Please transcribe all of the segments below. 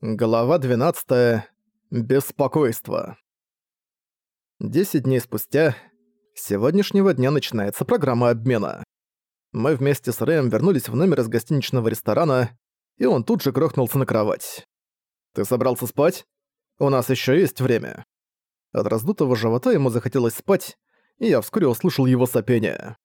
Глава 12. Беспокойство. Десять дней спустя, с сегодняшнего дня начинается программа обмена. Мы вместе с Рэем вернулись в номер из гостиничного ресторана, и он тут же грохнулся на кровать. «Ты собрался спать? У нас еще есть время». От раздутого живота ему захотелось спать, и я вскоре услышал его сопение.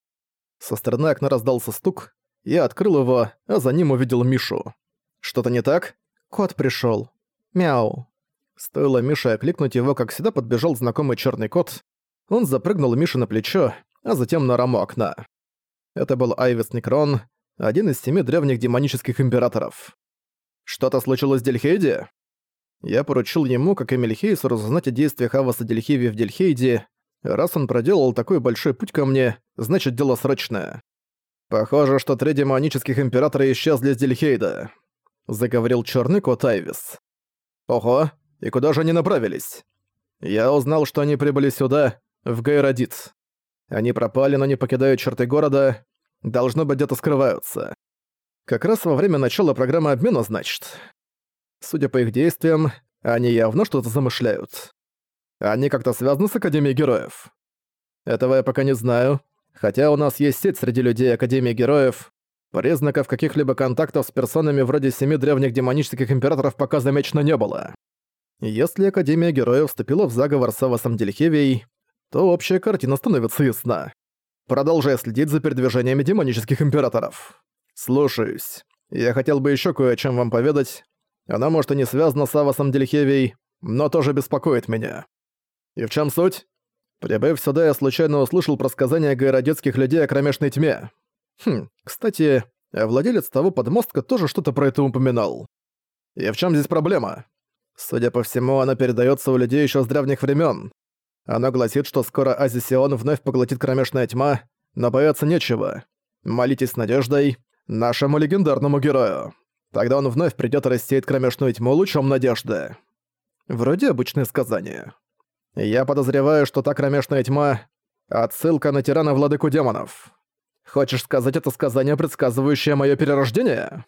Со стороны окна раздался стук, я открыл его, а за ним увидел Мишу. «Что-то не так?» Кот пришел. Мяу. Стоило Мише окликнуть его, как всегда подбежал знакомый черный кот. Он запрыгнул Мише на плечо, а затем на раму окна. Это был Айвис Некрон, один из семи древних демонических императоров. «Что-то случилось с Дельхейди?» Я поручил ему, как и Мельхейсу, разузнать о действиях Аваса Дельхейви в Дельхейде. Раз он проделал такой большой путь ко мне, значит дело срочное. Похоже, что три демонических императора исчезли с Дельхейда. — заговорил черный кот Айвис. «Ого, и куда же они направились?» «Я узнал, что они прибыли сюда, в Гайродит. Они пропали, но не покидают черты города. Должно быть, где-то скрываются. Как раз во время начала программы обмена, значит. Судя по их действиям, они явно что-то замышляют. Они как-то связаны с Академией Героев. Этого я пока не знаю, хотя у нас есть сеть среди людей Академии Героев, Признаков каких-либо контактов с персонами вроде семи древних демонических императоров пока замечено не было. Если Академия Героев вступила в заговор с Авасом Дельхевией, то общая картина становится ясна. Продолжая следить за передвижениями демонических императоров. Слушаюсь. Я хотел бы еще кое о чем вам поведать. Она может и не связана с Авасом Дельхевией, но тоже беспокоит меня. И в чем суть? Прибыв сюда, я случайно услышал про сказания гайродетских людей о кромешной тьме. Хм, кстати, владелец того подмостка тоже что-то про это упоминал. И в чем здесь проблема? Судя по всему, она передается у людей еще с древних времен. Она гласит, что скоро Азисион вновь поглотит кромешная тьма, но бояться нечего. Молитесь надеждой нашему легендарному герою. Тогда он вновь придёт и рассеет кромешную тьму лучом надежды. Вроде обычное сказание. Я подозреваю, что та кромешная тьма — отсылка на тирана-владыку демонов. Хочешь сказать, это сказание, предсказывающее мое перерождение?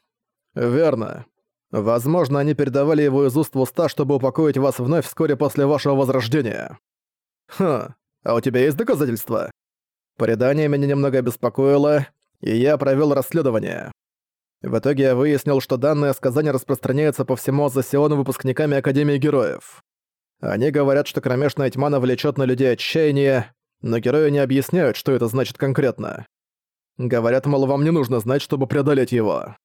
Верно. Возможно, они передавали его из уст в уста, чтобы упокоить вас вновь вскоре после вашего возрождения. Хм, а у тебя есть доказательства? Предание меня немного обеспокоило, и я провел расследование. В итоге я выяснил, что данное сказание распространяется по всему Азосиону выпускниками Академии Героев. Они говорят, что кромешная тьма навлечет на людей отчаяние, но герои не объясняют, что это значит конкретно. Говорят, мол, вам не нужно знать, чтобы преодолеть его.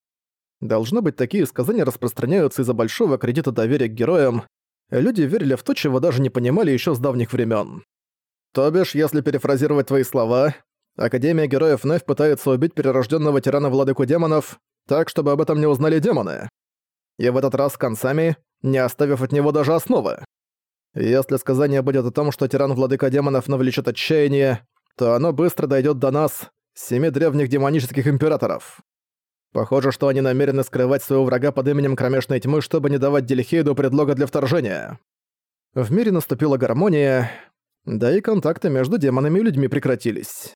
Должно быть, такие сказания распространяются из-за большого кредита доверия к героям. Люди верили в то, чего даже не понимали еще с давних времен. То бишь, если перефразировать твои слова, Академия Героев вновь пытается убить перерожденного тирана Владыку Демонов, так, чтобы об этом не узнали демоны. И в этот раз концами, не оставив от него даже основы. Если сказание будет о том, что тиран Владыка Демонов навлечет отчаяние, то оно быстро дойдет до нас, семи древних демонических императоров. Похоже, что они намерены скрывать своего врага под именем Кромешной Тьмы, чтобы не давать Дельхейду предлога для вторжения. В мире наступила гармония, да и контакты между демонами и людьми прекратились.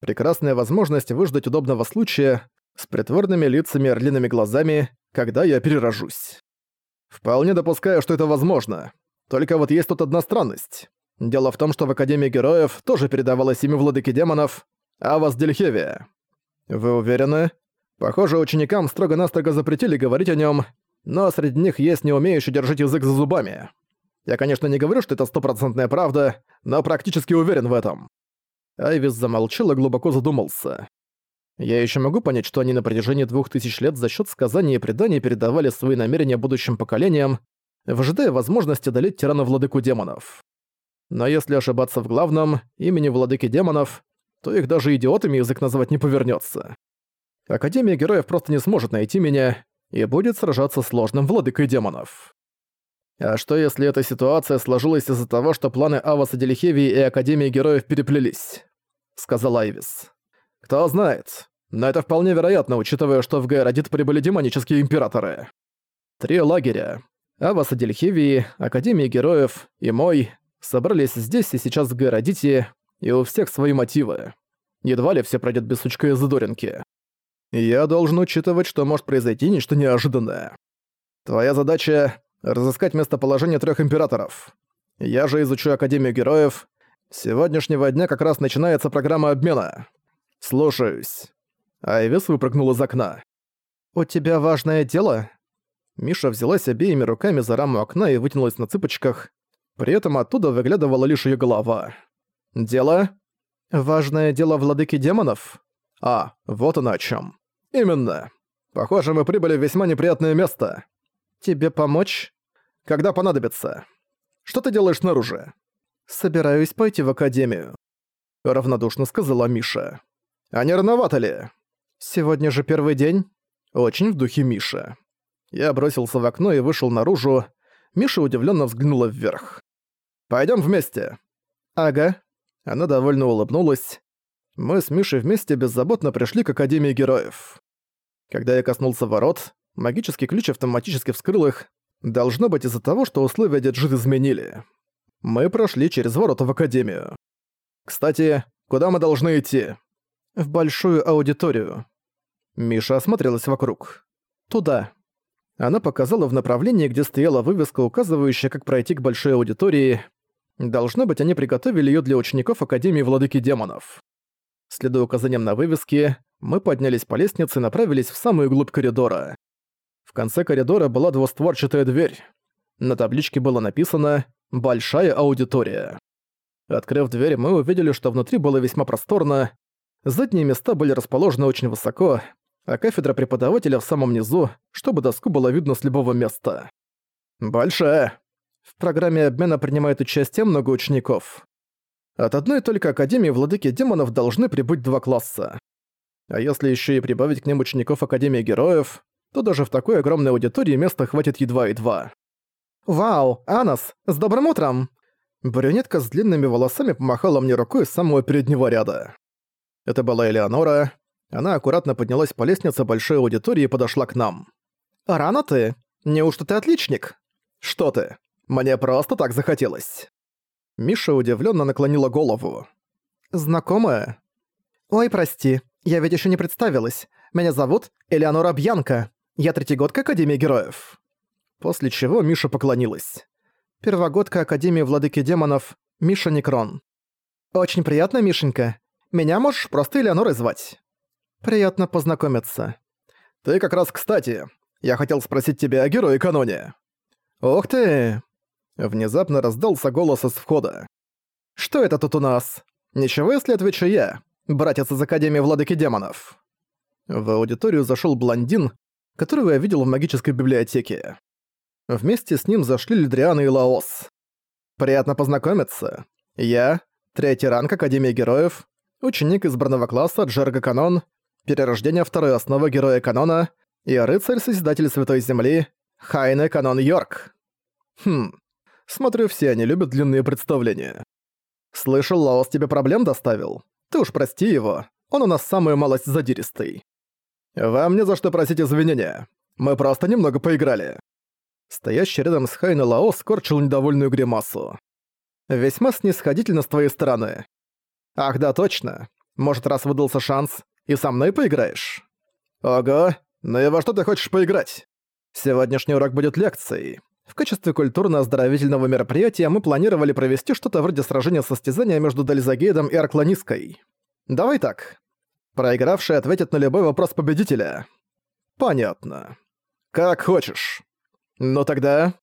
Прекрасная возможность выждать удобного случая с притворными лицами и орлиными глазами, когда я перерожусь. Вполне допускаю, что это возможно. Только вот есть тут одна странность. Дело в том, что в Академии Героев тоже передавалось имя Владыки Демонов, Авас Дельхевия. Вы уверены? Похоже, ученикам строго-настрого запретили говорить о нем, но среди них есть не умеющий держать язык за зубами. Я, конечно, не говорю, что это стопроцентная правда, но практически уверен в этом. Айвис замолчал и глубоко задумался. Я еще могу понять, что они на протяжении двух тысяч лет за счет сказаний и преданий передавали свои намерения будущим поколениям, выжидая возможности одолеть тирана-владыку демонов. Но если ошибаться в главном, имени владыки демонов, то их даже идиотами язык называть не повернется. Академия Героев просто не сможет найти меня и будет сражаться с сложным владыкой демонов. А что если эта ситуация сложилась из-за того, что планы Аваса Делихевии и Академии Героев переплелись? Сказал Айвис. Кто знает. Но это вполне вероятно, учитывая, что в Гайродит прибыли демонические императоры. Три лагеря. Аваса Дельхевии, Академии Героев и мой собрались здесь и сейчас в Гайродите, и у всех свои мотивы. Едва ли все пройдет без сучка и задоринки. Я должен учитывать, что может произойти нечто неожиданное. Твоя задача — разыскать местоположение трех императоров. Я же изучу Академию Героев. С сегодняшнего дня как раз начинается программа обмена. Слушаюсь». Айвис выпрыгнул из окна. «У тебя важное дело?» Миша взялась обеими руками за раму окна и вытянулась на цыпочках. При этом оттуда выглядывала лишь её голова. «Дело?» «Важное дело владыки демонов?» «А, вот оно о чём. Именно. Похоже, мы прибыли в весьма неприятное место. Тебе помочь? Когда понадобится. Что ты делаешь снаружи?» «Собираюсь пойти в академию», — равнодушно сказала Миша. «А не рановато ли?» «Сегодня же первый день?» Очень в духе Миша. Я бросился в окно и вышел наружу. Миша удивленно взглянула вверх. Пойдем вместе». «Ага». Она довольно улыбнулась. Мы с Мишей вместе беззаботно пришли к Академии Героев. Когда я коснулся ворот, магический ключ автоматически вскрыл их. Должно быть из-за того, что условия Деджит изменили. Мы прошли через ворота в Академию. Кстати, куда мы должны идти? В большую аудиторию. Миша осмотрелась вокруг. Туда. Она показала в направлении, где стояла вывеска, указывающая, как пройти к большой аудитории. Должно быть, они приготовили её для учеников Академии Владыки Демонов. Следуя указаниям на вывеске, мы поднялись по лестнице и направились в самую глубь коридора. В конце коридора была двустворчатая дверь. На табличке было написано «Большая аудитория». Открыв дверь, мы увидели, что внутри было весьма просторно. Задние места были расположены очень высоко, а кафедра преподавателя в самом низу, чтобы доску было видно с любого места. «Большая!» В программе обмена принимает участие много учеников. От одной только Академии Владыки Демонов должны прибыть два класса. А если еще и прибавить к ним учеников Академии Героев, то даже в такой огромной аудитории места хватит едва-едва. «Вау, Анас, с добрым утром!» Брюнетка с длинными волосами помахала мне рукой с самого переднего ряда. Это была Элеонора. Она аккуратно поднялась по лестнице большой аудитории и подошла к нам. «Рано ты? Неужто ты отличник?» «Что ты? Мне просто так захотелось». Миша удивленно наклонила голову. «Знакомая?» «Ой, прости, я ведь еще не представилась. Меня зовут Элеонора Бьянка. Я третьегодка Академии Героев». После чего Миша поклонилась. Первогодка Академии Владыки Демонов Миша Некрон. «Очень приятно, Мишенька. Меня можешь просто Элеонорой звать». «Приятно познакомиться». «Ты как раз кстати. Я хотел спросить тебя о Герое Каноне». «Ух ты!» Внезапно раздался голос из входа. «Что это тут у нас? Ничего, если отвечу я, братец из Академии Владыки Демонов». В аудиторию зашел блондин, которого я видел в магической библиотеке. Вместе с ним зашли Лидриан и Лаос. «Приятно познакомиться. Я, третий ранг Академии Героев, ученик избранного класса Джерга Канон, перерождение второй основы Героя Канона и рыцарь-созидатель Святой Земли Хайне Канон Йорк. Хм, Смотрю, все они любят длинные представления. Слышал, Лаос тебе проблем доставил? Ты уж прости его, он у нас самую малость задиристый. Вам не за что просить извинения. Мы просто немного поиграли. Стоящий рядом с Хайна Лаос скорчил недовольную гримасу. Весьма снисходительно с твоей стороны. Ах да, точно. Может, раз выдался шанс, и со мной поиграешь? Ого, ну и во что ты хочешь поиграть? Сегодняшний урок будет лекцией. В качестве культурно-оздоровительного мероприятия мы планировали провести что-то вроде сражения-состязания между Дальзагейдом и Аркланиской. Давай так. Проигравший ответит на любой вопрос победителя. Понятно. Как хочешь. Но тогда...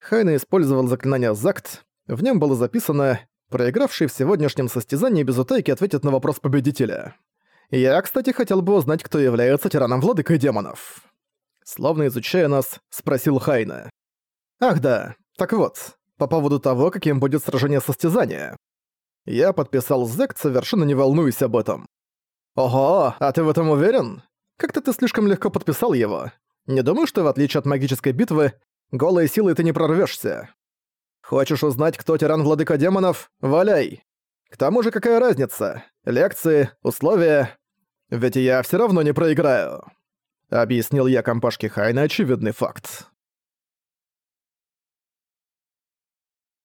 Хайна использовал заклинание «Закт». В нем было записано «Проигравший в сегодняшнем состязании без утайки ответит на вопрос победителя». Я, кстати, хотел бы узнать, кто является тираном-владыкой демонов. Словно изучая нас, спросил Хайна. Ах да, так вот, по поводу того, каким будет сражение-состязание. Я подписал зэк, совершенно не волнуюсь об этом. Ого, а ты в этом уверен? Как-то ты слишком легко подписал его. Не думаю, что в отличие от магической битвы, голой силой ты не прорвешься. Хочешь узнать, кто тиран владыка демонов? Валяй. К тому же какая разница? Лекции, условия. Ведь я все равно не проиграю. Объяснил я компашке Хайна очевидный факт.